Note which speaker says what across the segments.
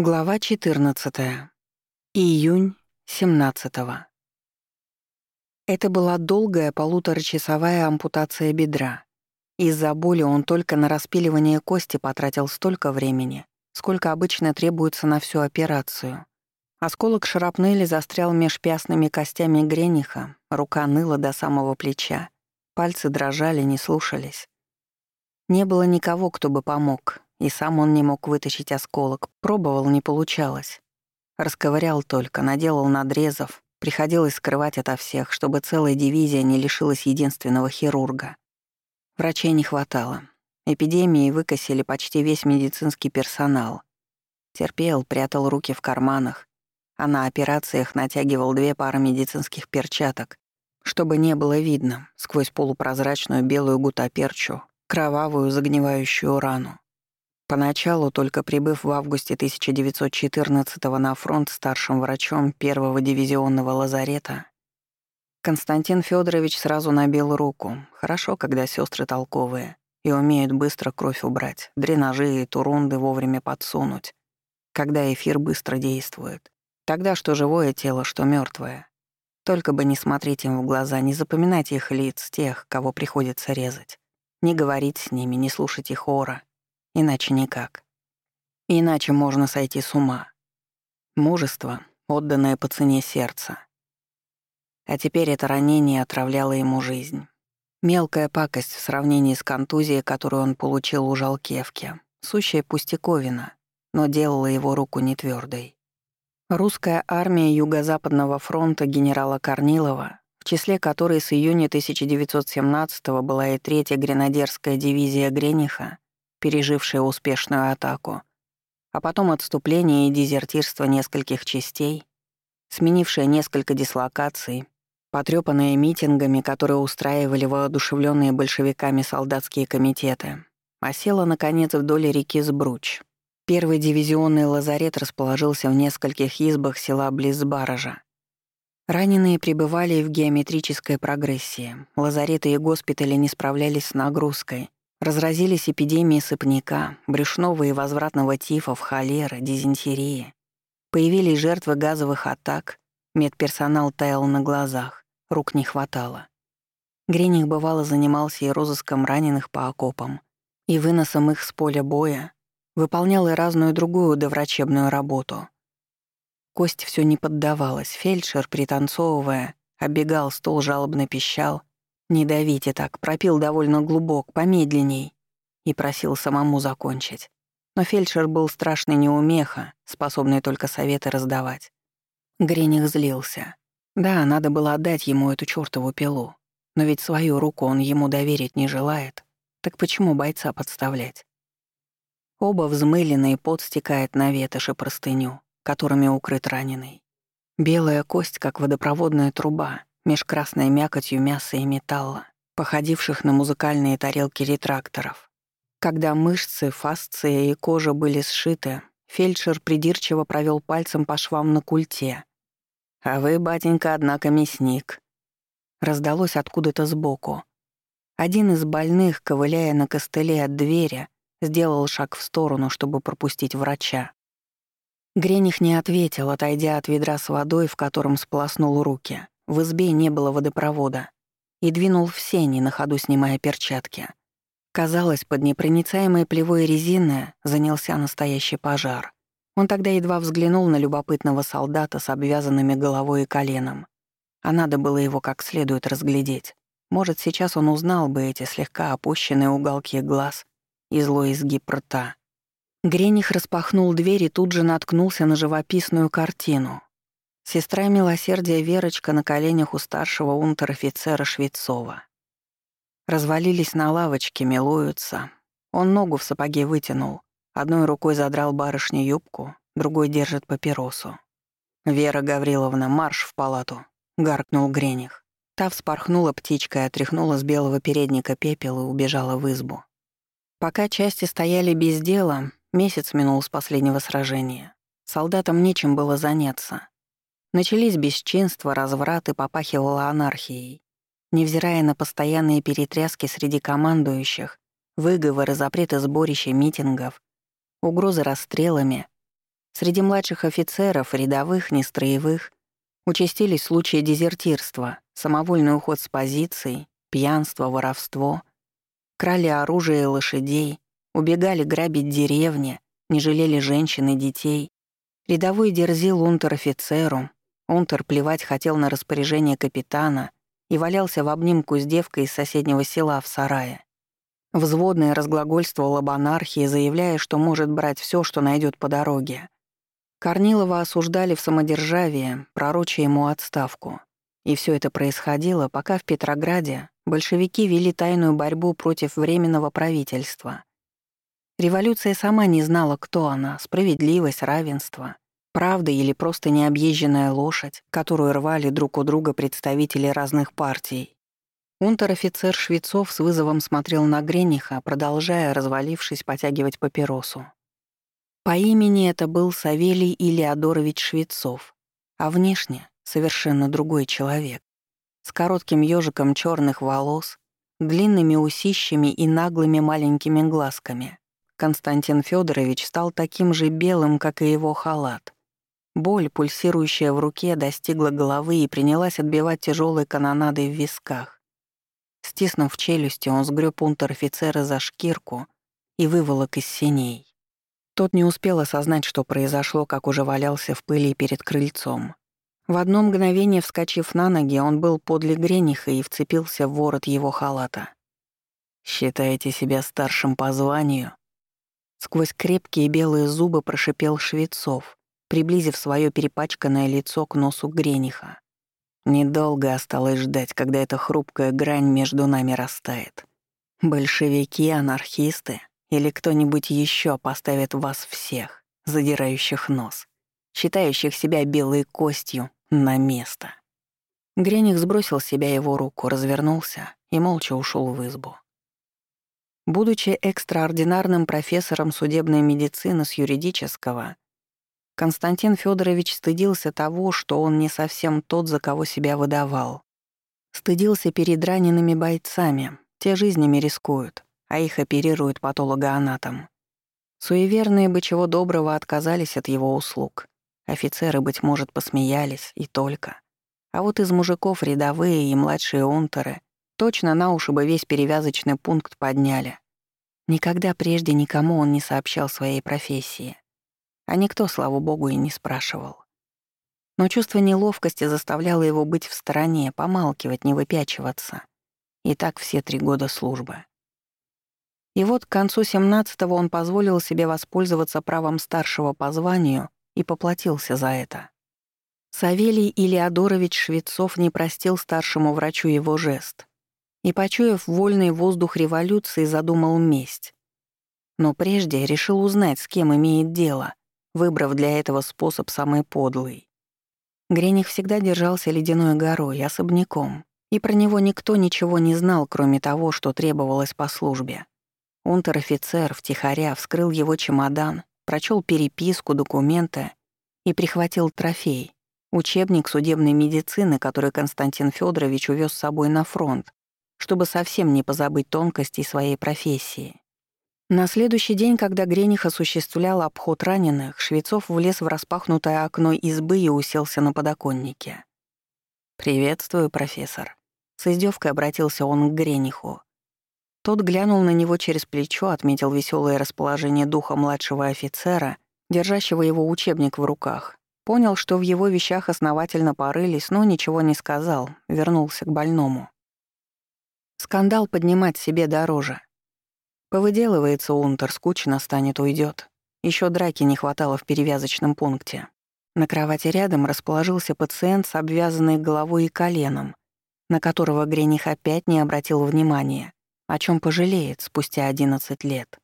Speaker 1: Глава 14. Июнь 17. Это была долгая полуторачасовая ампутация бедра. Из-за боли он только на распиливание кости потратил столько времени, сколько обычно требуется на всю операцию. Осколок шрапнели застрял меж пястными костями грениха, рука ныла до самого плеча, пальцы дрожали, не слушались. Не было никого, кто бы помог, и сам он не мог вытащить осколок, пробовал, не получалось. Расковырял только, наделал надрезов, приходилось скрывать ото всех, чтобы целая дивизия не лишилась единственного хирурга. Врачей не хватало. Эпидемии выкосили почти весь медицинский персонал. Терпел, прятал руки в карманах, а на операциях натягивал две пары медицинских перчаток, чтобы не было видно сквозь полупрозрачную белую гутаперчу кровавую загнивающую рану. Поначалу, только прибыв в августе 1914 на фронт старшим врачом первого дивизионного лазарета, Константин Федорович сразу набил руку. Хорошо, когда сестры толковые и умеют быстро кровь убрать, дренажи и турунды вовремя подсунуть, когда эфир быстро действует. Тогда что живое тело, что мертвое. Только бы не смотреть им в глаза, не запоминать их лиц, тех, кого приходится резать. Не говорить с ними, не слушать их ора — Иначе никак. Иначе можно сойти с ума. Мужество, отданное по цене сердца. А теперь это ранение отравляло ему жизнь. Мелкая пакость в сравнении с контузией, которую он получил у Жалкевки. Сущая пустяковина, но делала его руку не твердой. Русская армия Юго-Западного фронта генерала Корнилова, в числе которой с июня 1917 была и третья гренадерская дивизия Грениха, пережившая успешную атаку, а потом отступление и дезертирство нескольких частей, сменившая несколько дислокаций, потрёпанная митингами, которые устраивали воодушевленные большевиками солдатские комитеты, осела, наконец, вдоль реки Сбруч. Первый дивизионный лазарет расположился в нескольких избах села близ Баража. Раненые пребывали в геометрической прогрессии. Лазареты и госпитали не справлялись с нагрузкой, Разразились эпидемии сыпняка, брюшного и возвратного тифов, холеры, дизентерии. Появились жертвы газовых атак, медперсонал таял на глазах, рук не хватало. Грених бывало занимался и розыском раненых по окопам, и выносом их с поля боя, выполнял и разную другую доврачебную работу. Кость все не поддавалась, фельдшер, пританцовывая, оббегал стол, жалобно пищал, «Не давите так, пропил довольно глубок, помедленней», и просил самому закончить. Но фельдшер был страшный неумеха, способный только советы раздавать. Грених злился. Да, надо было отдать ему эту чёртову пилу, но ведь свою руку он ему доверить не желает. Так почему бойца подставлять? Оба взмыленные пот стекает на ветошь и простыню, которыми укрыт раненый. Белая кость, как водопроводная труба, меж красной мякотью мяса и металла, походивших на музыкальные тарелки ретракторов. Когда мышцы, фасция и кожа были сшиты, фельдшер придирчиво провел пальцем по швам на культе. «А вы, батенька, однако мясник», раздалось откуда-то сбоку. Один из больных, ковыляя на костыле от двери, сделал шаг в сторону, чтобы пропустить врача. Грених не ответил, отойдя от ведра с водой, в котором сполоснул руки. В избе не было водопровода. И двинул в сени, на ходу снимая перчатки. Казалось, под непроницаемой плевой резины занялся настоящий пожар. Он тогда едва взглянул на любопытного солдата с обвязанными головой и коленом. А надо было его как следует разглядеть. Может, сейчас он узнал бы эти слегка опущенные уголки глаз и злой изгиб рта. Грених распахнул дверь и тут же наткнулся на живописную картину. Сестра милосердия Верочка на коленях у старшего унтер-офицера Швецова. Развалились на лавочке, милуются. Он ногу в сапоге вытянул, одной рукой задрал барышне юбку, другой держит папиросу. «Вера Гавриловна, марш в палату!» — гаркнул Грених. Та вспорхнула птичкой, отряхнула с белого передника пепел и убежала в избу. Пока части стояли без дела, месяц минул с последнего сражения. Солдатам нечем было заняться. Начались бесчинства, разврат и попахивала анархией. Невзирая на постоянные перетряски среди командующих, выговоры, запреты сборища, митингов, угрозы расстрелами, Среди младших офицеров, рядовых, нестроевых, участились случаи дезертирства, самовольный уход с позиций, пьянство, воровство. Крали оружие и лошадей, убегали грабить деревни, не жалели женщин и детей. Рядовой дерзил унтер-офицеру, унтер плевать хотел на распоряжение капитана и валялся в обнимку с девкой из соседнего села в сарае. Взводный разглагольствовал об анархии, заявляя, что может брать все, что найдет по дороге. Корнилова осуждали в самодержавие, пророча ему отставку. И все это происходило, пока в Петрограде большевики вели тайную борьбу против Временного правительства. Революция сама не знала, кто она — справедливость, равенство, правда или просто необъезженная лошадь, которую рвали друг у друга представители разных партий. Унтер-офицер Швецов с вызовом смотрел на Грениха, продолжая, развалившись, потягивать папиросу. По имени это был Савелий Илиадорович Швецов, а внешне совершенно другой человек. С коротким ёжиком чёрных волос, длинными усищами и наглыми маленькими глазками. Константин Федорович стал таким же белым, как и его халат. Боль, пульсирующая в руке, достигла головы и принялась отбивать тяжелой канонадой в висках. Стиснув челюсти, он сгреб унтер-офицера за шкирку и выволок из синей. Тот не успел осознать, что произошло, как уже валялся в пыли перед крыльцом. В одно мгновение, вскочив на ноги, он был подле Грениха и вцепился в ворот его халата. «Считаете себя старшим по званию?» Сквозь крепкие белые зубы прошипел Швецов, приблизив свое перепачканное лицо к носу Грениха. Недолго осталось ждать, когда эта хрупкая грань между нами растает. Большевики, анархисты, или кто-нибудь еще поставит вас всех, задирающих нос, считающих себя белой костью, на место. Грених сбросил с себя его руку, развернулся и молча ушел в избу. Будучи экстраординарным профессором судебной медицины с юридического, Константин Федорович стыдился того, что он не совсем тот, за кого себя выдавал. Стыдился перед ранеными бойцами, те жизнями рискуют а их оперирует патологоанатом. Суеверные бы чего доброго отказались от его услуг. Офицеры, быть может, посмеялись, и только. А вот из мужиков рядовые и младшие унтеры точно на уши бы весь перевязочный пункт подняли. Никогда прежде никому он не сообщал своей профессии. А никто, слава богу, и не спрашивал. Но чувство неловкости заставляло его быть в стороне, помалкивать, не выпячиваться. И так все три года службы. И вот к концу 17-го он позволил себе воспользоваться правом старшего по званию и поплатился за это. Савелий Илиадорович Швецов не простил старшему врачу его жест и, почуяв вольный воздух революции, задумал месть. Но прежде решил узнать, с кем имеет дело, выбрав для этого способ самый подлый. Грених всегда держался ледяной горой, особняком, и про него никто ничего не знал, кроме того, что требовалось по службе. Унтер-офицер втихаря вскрыл его чемодан, прочел переписку, документы и прихватил трофей — учебник судебной медицины, который Константин Федорович увез с собой на фронт, чтобы совсем не позабыть тонкостей своей профессии. На следующий день, когда Грених осуществлял обход раненых, Швецов влез в распахнутое окно избы и уселся на подоконнике. «Приветствую, профессор». С издевкой обратился он к Грениху. Тот глянул на него через плечо, отметил веселое расположение духа младшего офицера, держащего его учебник в руках. Понял, что в его вещах основательно порылись, но ничего не сказал, вернулся к больному. Скандал поднимать себе дороже. Повыделывается Унтер, скучно станет, уйдет. Еще драки не хватало в перевязочном пункте. На кровати рядом расположился пациент с обвязанной головой и коленом, на которого Грених опять не обратил внимания о чем пожалеет спустя 11 лет.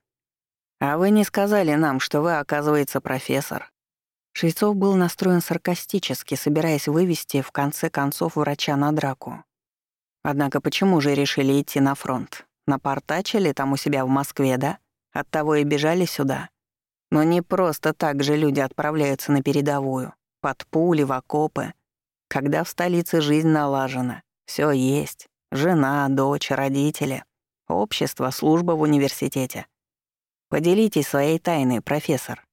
Speaker 1: «А вы не сказали нам, что вы, оказывается, профессор». Швецов был настроен саркастически, собираясь вывести, в конце концов, врача на драку. Однако почему же решили идти на фронт? Напортачили там у себя в Москве, да? Оттого и бежали сюда. Но не просто так же люди отправляются на передовую, под пули, в окопы. Когда в столице жизнь налажена, все есть. Жена, дочь, родители. Общество, служба в университете. Поделитесь своей тайной, профессор.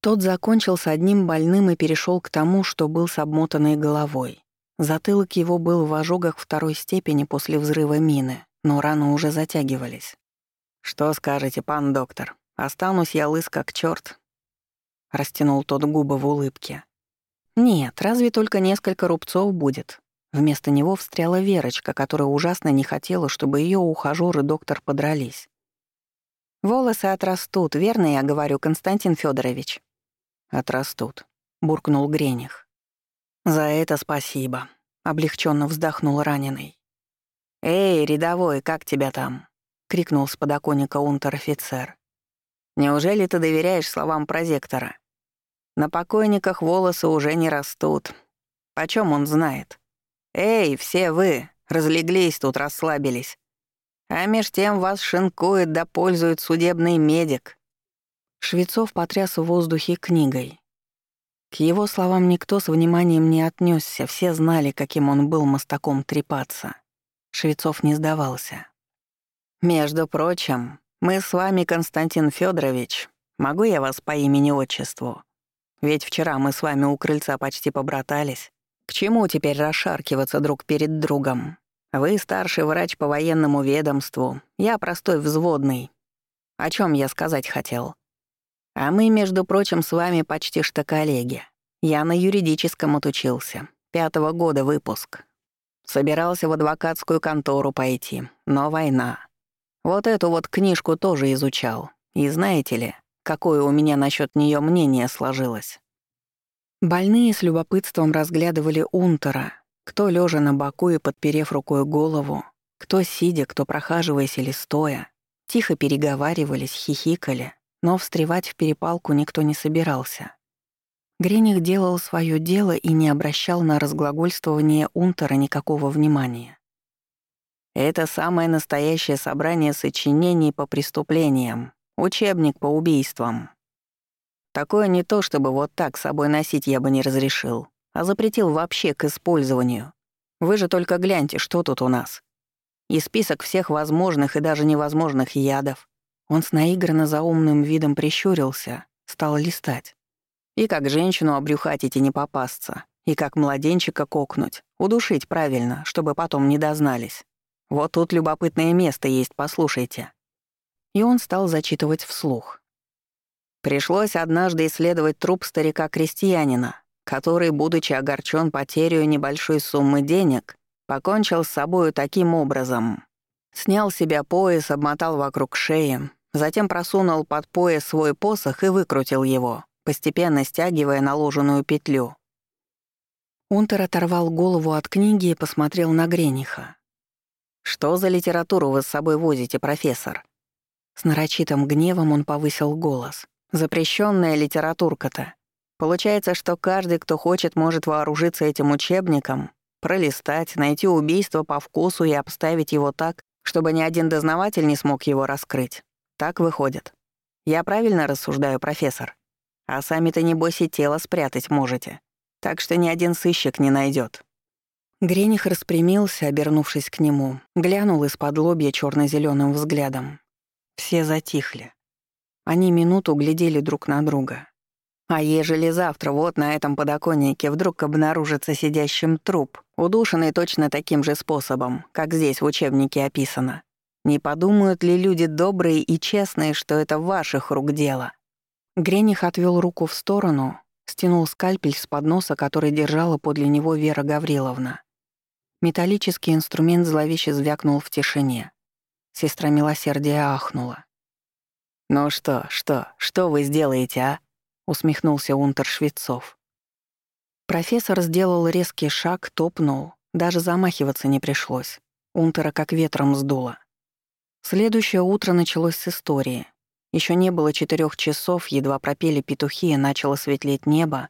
Speaker 1: Тот закончил с одним больным и перешел к тому, что был с обмотанной головой. Затылок его был в ожогах второй степени после взрыва мины, но раны уже затягивались. «Что скажете, пан доктор? Останусь я лыс как чёрт?» Растянул тот губы в улыбке. «Нет, разве только несколько рубцов будет». Вместо него встряла Верочка, которая ужасно не хотела, чтобы ее ухажёр и доктор подрались. «Волосы отрастут, верно я говорю, Константин Федорович? «Отрастут», — буркнул Грених. «За это спасибо», — облегченно вздохнул раненый. «Эй, рядовой, как тебя там?» — крикнул с подоконника унтер-офицер. «Неужели ты доверяешь словам прозектора? На покойниках волосы уже не растут. Почем он знает? Эй, все вы, разлеглись тут, расслабились. А меж тем вас шинкует да пользует судебный медик. Швецов потряс в воздухе книгой. К его словам никто с вниманием не отнесся, все знали, каким он был мостаком трепаться. Швецов не сдавался. «Между прочим, мы с вами, Константин Федорович. Могу я вас по имени-отчеству? Ведь вчера мы с вами у крыльца почти побратались. К чему теперь расшаркиваться друг перед другом? Вы старший врач по военному ведомству, я простой взводный. О чем я сказать хотел?» А мы, между прочим, с вами почти что коллеги. Я на юридическом отучился. Пятого года выпуск. Собирался в адвокатскую контору пойти, но война. Вот эту вот книжку тоже изучал. И знаете ли, какое у меня насчет нее мнение сложилось? Больные с любопытством разглядывали Унтера, кто лежа на боку и подперев рукой голову, кто сидя, кто прохаживаясь или стоя, тихо переговаривались, хихикали, но встревать в перепалку никто не собирался. Грених делал свое дело и не обращал на разглагольствование Унтера никакого внимания. Это самое настоящее собрание сочинений по преступлениям, учебник по убийствам. Такое не то, чтобы вот так с собой носить я бы не разрешил, а запретил вообще к использованию. Вы же только гляньте, что тут у нас. И список всех возможных и даже невозможных ядов, он с наигранно заумным видом прищурился, стал листать. И как женщину обрюхатить и не попасться, и как младенчика кокнуть, удушить правильно, чтобы потом не дознались. Вот тут любопытное место есть, послушайте. И он стал зачитывать вслух. Пришлось однажды исследовать труп старика-крестьянина, который, будучи огорчен потерей небольшой суммы денег, покончил с собою таким образом. Снял себя пояс, обмотал вокруг шеи, Затем просунул под пояс свой посох и выкрутил его, постепенно стягивая наложенную петлю. Унтер оторвал голову от книги и посмотрел на Грениха. «Что за литературу вы с собой возите, профессор?» С нарочитым гневом он повысил голос. «Запрещенная литературка-то. Получается, что каждый, кто хочет, может вооружиться этим учебником, пролистать, найти убийство по вкусу и обставить его так, чтобы ни один дознаватель не смог его раскрыть. Так выходит. Я правильно рассуждаю, профессор? А сами-то, небось, и тело спрятать можете. Так что ни один сыщик не найдет. Грених распрямился, обернувшись к нему, глянул из-под лобья черно зеленым взглядом. Все затихли. Они минуту глядели друг на друга. А ежели завтра вот на этом подоконнике вдруг обнаружится сидящим труп, удушенный точно таким же способом, как здесь в учебнике описано, не подумают ли люди добрые и честные, что это ваших рук дело?» Грених отвел руку в сторону, стянул скальпель с подноса, который держала подле него Вера Гавриловна. Металлический инструмент зловеще звякнул в тишине. Сестра милосердия ахнула. «Ну что, что, что вы сделаете, а?» — усмехнулся Унтер Швецов. Профессор сделал резкий шаг, топнул. Даже замахиваться не пришлось. Унтера как ветром сдуло. Следующее утро началось с истории. Еще не было четырех часов, едва пропели петухи и начало светлеть небо,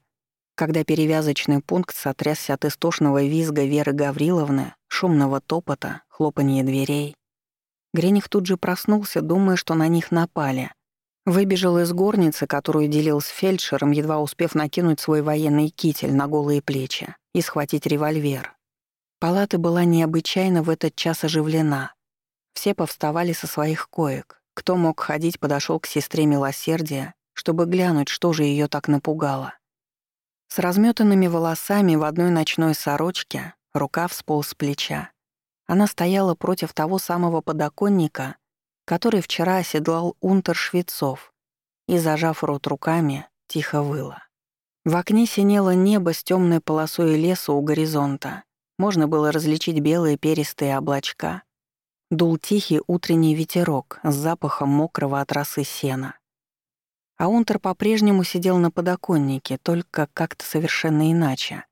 Speaker 1: когда перевязочный пункт сотрясся от истошного визга Веры Гавриловны, шумного топота, хлопанья дверей. Грених тут же проснулся, думая, что на них напали. Выбежал из горницы, которую делил с фельдшером, едва успев накинуть свой военный китель на голые плечи и схватить револьвер. Палата была необычайно в этот час оживлена. Все повставали со своих коек. Кто мог ходить, подошел к сестре милосердия чтобы глянуть, что же ее так напугало. С разметанными волосами в одной ночной сорочке, рукав сполз с плеча. Она стояла против того самого подоконника, который вчера оседлал унтер Швецов, и, зажав рот руками, тихо выла. В окне синело небо с темной полосой леса у горизонта. Можно было различить белые перистые облачка. Дул тихий утренний ветерок с запахом мокрого от росы сена. А Унтер по-прежнему сидел на подоконнике, только как-то совершенно иначе.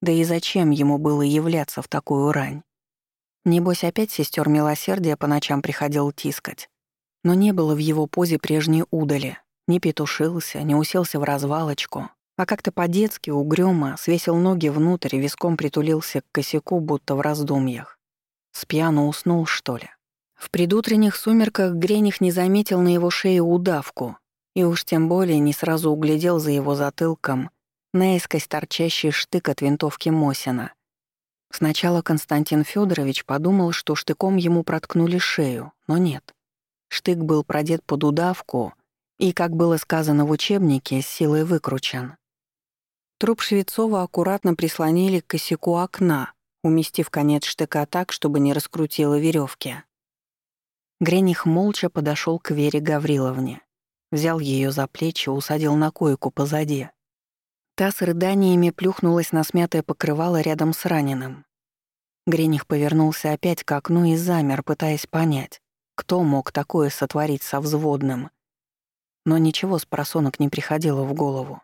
Speaker 1: Да и зачем ему было являться в такую рань? Небось, опять сестер милосердия по ночам приходил тискать. Но не было в его позе прежней удали. Не петушился, не уселся в развалочку, а как-то по-детски угрюмо свесил ноги внутрь и виском притулился к косяку, будто в раздумьях. Спьяну уснул, что ли? В предутренних сумерках Грених не заметил на его шее удавку, и уж тем более не сразу углядел за его затылком наискось торчащий штык от винтовки Мосина. Сначала Константин Федорович подумал, что штыком ему проткнули шею, но нет. Штык был продет под удавку и, как было сказано в учебнике, с силой выкручен. Труп Швецова аккуратно прислонили к косяку окна, уместив конец штыка так, чтобы не раскрутило веревки. Грених молча подошел к Вере Гавриловне. Взял ее за плечи, усадил на койку позади. Та с рыданиями плюхнулась на смятое покрывало рядом с раненым. Грених повернулся опять к окну и замер, пытаясь понять, кто мог такое сотворить со взводным. Но ничего с просонок не приходило в голову.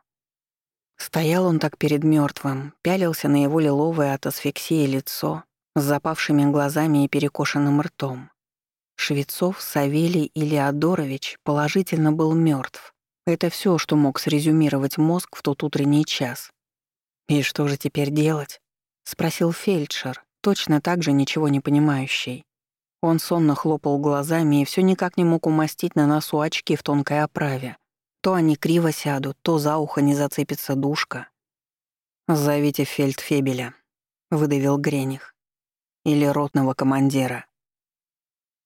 Speaker 1: Стоял он так перед мертвым, пялился на его лиловое от асфиксии лицо с запавшими глазами и перекошенным ртом. Швецов Савелий Илиадорович положительно был мертв. Это все, что мог срезюмировать мозг в тот утренний час. «И что же теперь делать?» — спросил фельдшер, точно так же ничего не понимающий. Он сонно хлопал глазами и все никак не мог умастить на носу очки в тонкой оправе. То они криво сядут, то за ухо не зацепится душка. «Зовите фельдфебеля», — выдавил Грених. «Или ротного командира».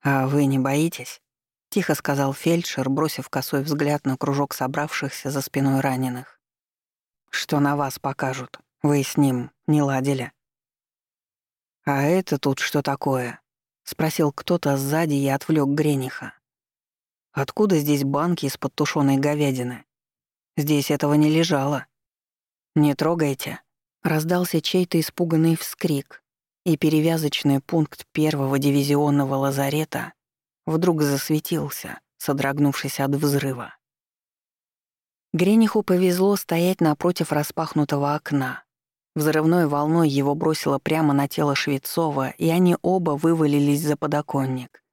Speaker 1: «А вы не боитесь?» — тихо сказал фельдшер, бросив косой взгляд на кружок собравшихся за спиной раненых. «Что на вас покажут? Вы с ним не ладили?» «А это тут что такое?» — спросил кто-то сзади и отвлек Грениха. «Откуда здесь банки из-под тушеной говядины? Здесь этого не лежало». «Не трогайте», — раздался чей-то испуганный вскрик, и перевязочный пункт первого дивизионного лазарета вдруг засветился, содрогнувшись от взрыва. Грениху повезло стоять напротив распахнутого окна. Взрывной волной его бросило прямо на тело Швецова, и они оба вывалились за подоконник.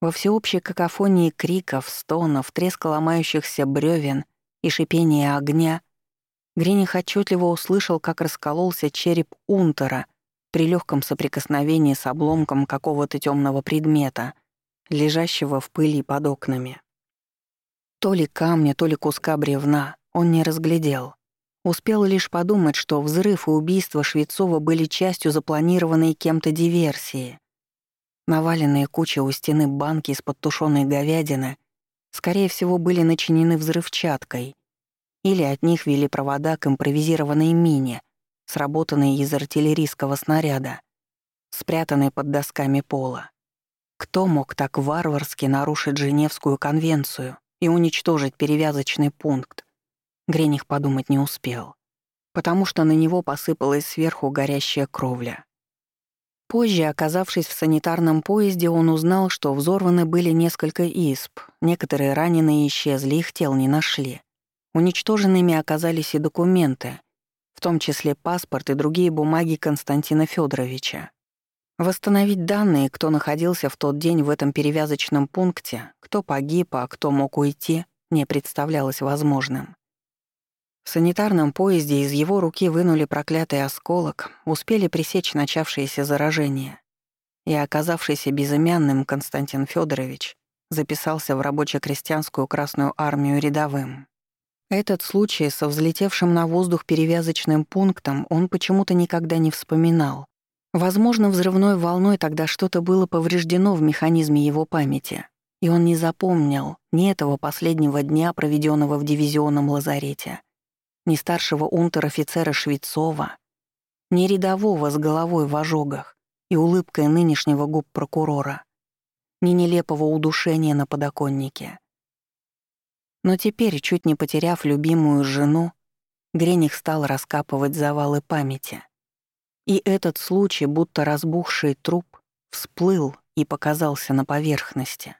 Speaker 1: Во всеобщей какофонии криков, стонов, треска ломающихся бревен и шипения огня Грених отчетливо услышал, как раскололся череп Унтера при легком соприкосновении с обломком какого-то темного предмета, лежащего в пыли под окнами. То ли камня, то ли куска бревна он не разглядел. Успел лишь подумать, что взрыв и убийство Швецова были частью запланированной кем-то диверсии. Наваленные куча у стены банки из-под тушеной говядины, скорее всего, были начинены взрывчаткой, или от них вели провода к импровизированной мине — сработанный из артиллерийского снаряда, спрятанный под досками пола. Кто мог так варварски нарушить Женевскую конвенцию и уничтожить перевязочный пункт? Грених подумать не успел, потому что на него посыпалась сверху горящая кровля. Позже, оказавшись в санитарном поезде, он узнал, что взорваны были несколько исп, некоторые раненые исчезли, их тел не нашли. Уничтоженными оказались и документы, в том числе паспорт и другие бумаги Константина Федоровича. Восстановить данные, кто находился в тот день в этом перевязочном пункте, кто погиб, а кто мог уйти, не представлялось возможным. В санитарном поезде из его руки вынули проклятый осколок, успели пресечь начавшееся заражение. И оказавшийся безымянным Константин Федорович записался в рабоче-крестьянскую Красную армию рядовым. Этот случай со взлетевшим на воздух перевязочным пунктом он почему-то никогда не вспоминал. Возможно, взрывной волной тогда что-то было повреждено в механизме его памяти. И он не запомнил ни этого последнего дня, проведенного в дивизионном лазарете, ни старшего унтер-офицера Швецова, ни рядового с головой в ожогах и улыбкой нынешнего губ прокурора, ни нелепого удушения на подоконнике. Но теперь, чуть не потеряв любимую жену, Грених стал раскапывать завалы памяти. И этот случай, будто разбухший труп, всплыл и показался на поверхности.